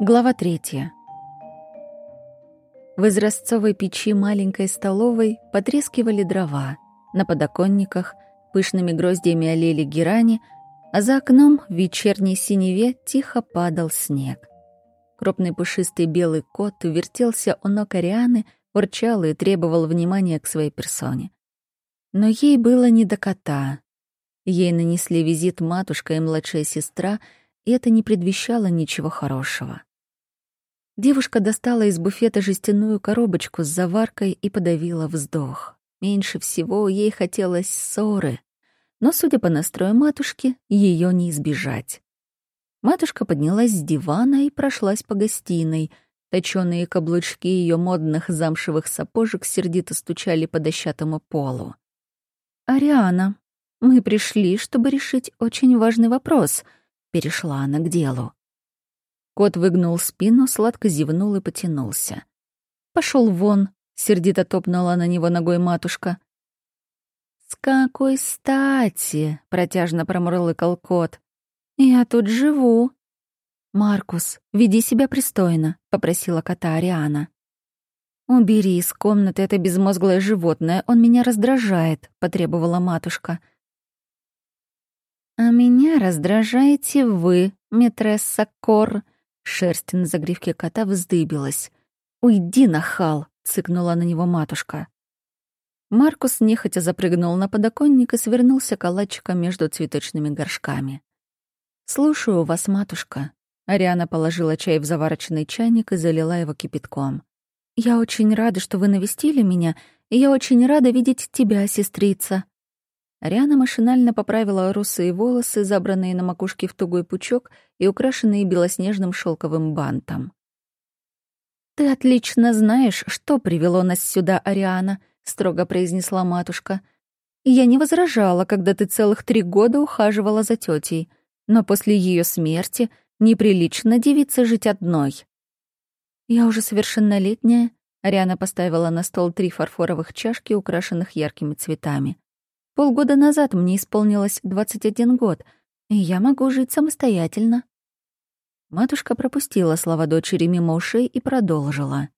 Глава третья. В изразцовой печи маленькой столовой потрескивали дрова. На подоконниках пышными гроздьями олели герани, а за окном в вечерней синеве тихо падал снег. Крупный пушистый белый кот вертелся у ног Арианы, урчал и требовал внимания к своей персоне. Но ей было не до кота. Ей нанесли визит матушка и младшая сестра, и это не предвещало ничего хорошего. Девушка достала из буфета жестяную коробочку с заваркой и подавила вздох. Меньше всего ей хотелось ссоры, но, судя по настрою матушки, ее не избежать. Матушка поднялась с дивана и прошлась по гостиной. Точёные каблучки ее модных замшевых сапожек сердито стучали по дощатому полу. «Ариана, мы пришли, чтобы решить очень важный вопрос», — перешла она к делу. Кот выгнул спину, сладко зевнул и потянулся. Пошел вон!» — сердито топнула на него ногой матушка. «С какой стати?» — протяжно промурлыкал кот. «Я тут живу». «Маркус, веди себя пристойно», — попросила кота Ариана. «Убери из комнаты это безмозглое животное, он меня раздражает», — потребовала матушка. «А меня раздражаете вы, митресса Кор», Шерсть на загривке кота вздыбилась. «Уйди, нахал!» — цыкнула на него матушка. Маркус нехотя запрыгнул на подоконник и свернулся калачиком между цветочными горшками. «Слушаю вас, матушка». Ариана положила чай в заварочный чайник и залила его кипятком. «Я очень рада, что вы навестили меня, и я очень рада видеть тебя, сестрица». Ариана машинально поправила русые волосы, забранные на макушке в тугой пучок и украшенные белоснежным шелковым бантом. «Ты отлично знаешь, что привело нас сюда, Ариана», — строго произнесла матушка. «Я не возражала, когда ты целых три года ухаживала за тетей, но после ее смерти неприлично девиться жить одной». «Я уже совершеннолетняя», — Ариана поставила на стол три фарфоровых чашки, украшенных яркими цветами. Полгода назад мне исполнилось 21 год, и я могу жить самостоятельно. Матушка пропустила слова дочери мимо ушей и продолжила.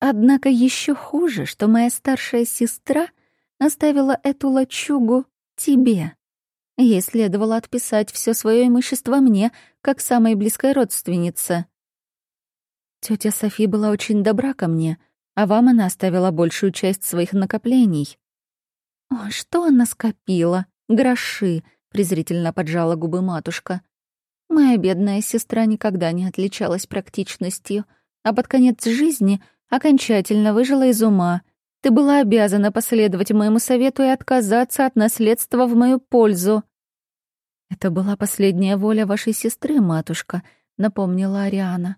Однако еще хуже, что моя старшая сестра оставила эту лачугу тебе. Ей следовало отписать все свое имущество мне, как самой близкой родственнице. Тетя Софи была очень добра ко мне, а вам она оставила большую часть своих накоплений. «О, что она скопила? Гроши!» — презрительно поджала губы матушка. «Моя бедная сестра никогда не отличалась практичностью, а под конец жизни окончательно выжила из ума. Ты была обязана последовать моему совету и отказаться от наследства в мою пользу». «Это была последняя воля вашей сестры, матушка», — напомнила Ариана.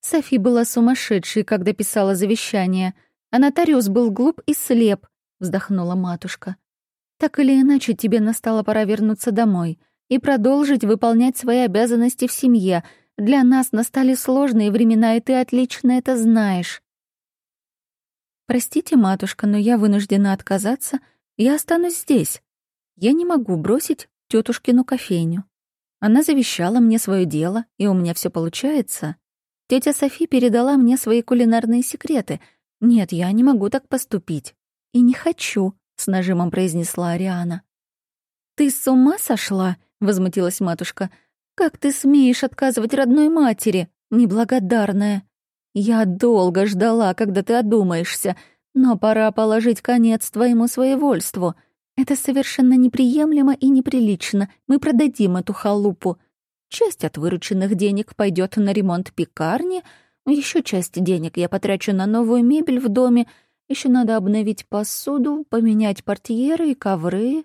Софи была сумасшедшей, когда писала завещание, а нотариус был глуп и слеп, вздохнула матушка. Так или иначе, тебе настала пора вернуться домой и продолжить выполнять свои обязанности в семье. Для нас настали сложные времена, и ты отлично это знаешь. Простите, матушка, но я вынуждена отказаться. Я останусь здесь. Я не могу бросить тетушкину кофейню. Она завещала мне свое дело, и у меня все получается. Тетя Софи передала мне свои кулинарные секреты. Нет, я не могу так поступить. «И не хочу», — с нажимом произнесла Ариана. «Ты с ума сошла?» — возмутилась матушка. «Как ты смеешь отказывать родной матери, неблагодарная? Я долго ждала, когда ты одумаешься, но пора положить конец твоему своевольству. Это совершенно неприемлемо и неприлично. Мы продадим эту халупу. Часть от вырученных денег пойдет на ремонт пекарни, еще часть денег я потрачу на новую мебель в доме, еще надо обновить посуду, поменять портьеры и ковры.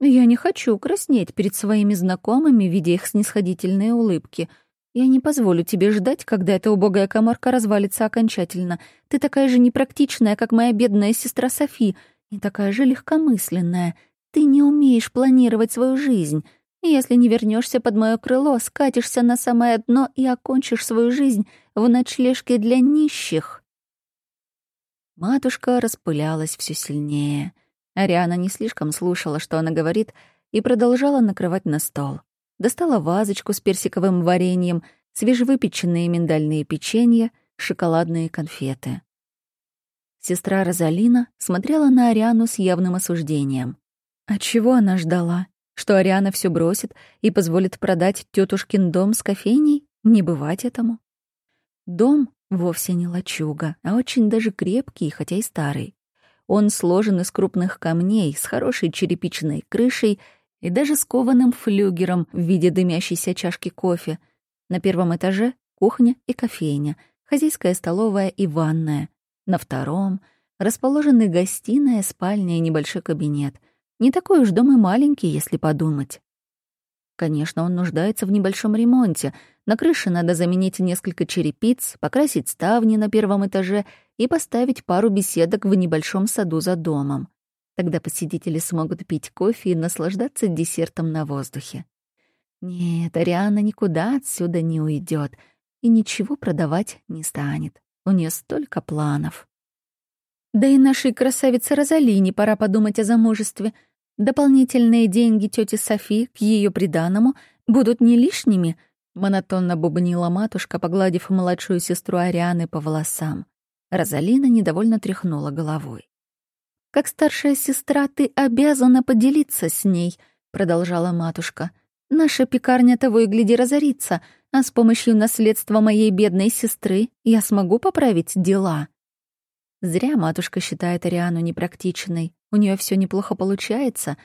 Я не хочу краснеть перед своими знакомыми, видя их снисходительные улыбки. Я не позволю тебе ждать, когда эта убогая комарка развалится окончательно. Ты такая же непрактичная, как моя бедная сестра Софи, и такая же легкомысленная. Ты не умеешь планировать свою жизнь. Если не вернешься под мое крыло, скатишься на самое дно и окончишь свою жизнь в ночлежке для нищих. Матушка распылялась все сильнее. Ариана не слишком слушала, что она говорит, и продолжала накрывать на стол. Достала вазочку с персиковым вареньем, свежевыпеченные миндальные печенья, шоколадные конфеты. Сестра Розалина смотрела на Ариану с явным осуждением. А чего она ждала? Что Ариана все бросит и позволит продать тетушкин дом с кофейней? Не бывать этому. Дом вовсе не лачуга, а очень даже крепкий, хотя и старый. Он сложен из крупных камней, с хорошей черепичной крышей и даже с кованым флюгером в виде дымящейся чашки кофе. На первом этаже — кухня и кофейня, хозяйская столовая и ванная. На втором расположены гостиная, спальня и небольшой кабинет. Не такой уж дом и маленький, если подумать. Конечно, он нуждается в небольшом ремонте. На крыше надо заменить несколько черепиц, покрасить ставни на первом этаже и поставить пару беседок в небольшом саду за домом. Тогда посетители смогут пить кофе и наслаждаться десертом на воздухе. Нет, Ариана никуда отсюда не уйдет и ничего продавать не станет. У нее столько планов. Да и нашей красавице Розалине пора подумать о замужестве — Дополнительные деньги тети Софи к ее приданому будут не лишними, монотонно бубнила матушка, погладив младшую сестру Арианы по волосам. Розалина недовольно тряхнула головой. «Как старшая сестра, ты обязана поделиться с ней», — продолжала матушка. «Наша пекарня того и гляди разорится, а с помощью наследства моей бедной сестры я смогу поправить дела». Зря матушка считает Ариану непрактичной. У нее все неплохо получается.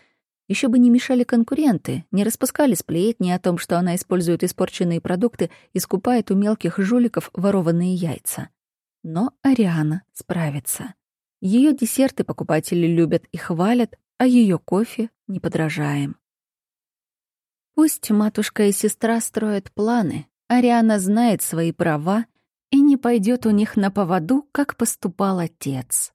Еще бы не мешали конкуренты, не распускали сплетни о том, что она использует испорченные продукты и скупает у мелких жуликов ворованные яйца. Но Ариана справится. Ее десерты покупатели любят и хвалят, а ее кофе не подражаем. Пусть матушка и сестра строят планы, Ариана знает свои права и не пойдет у них на поводу, как поступал отец.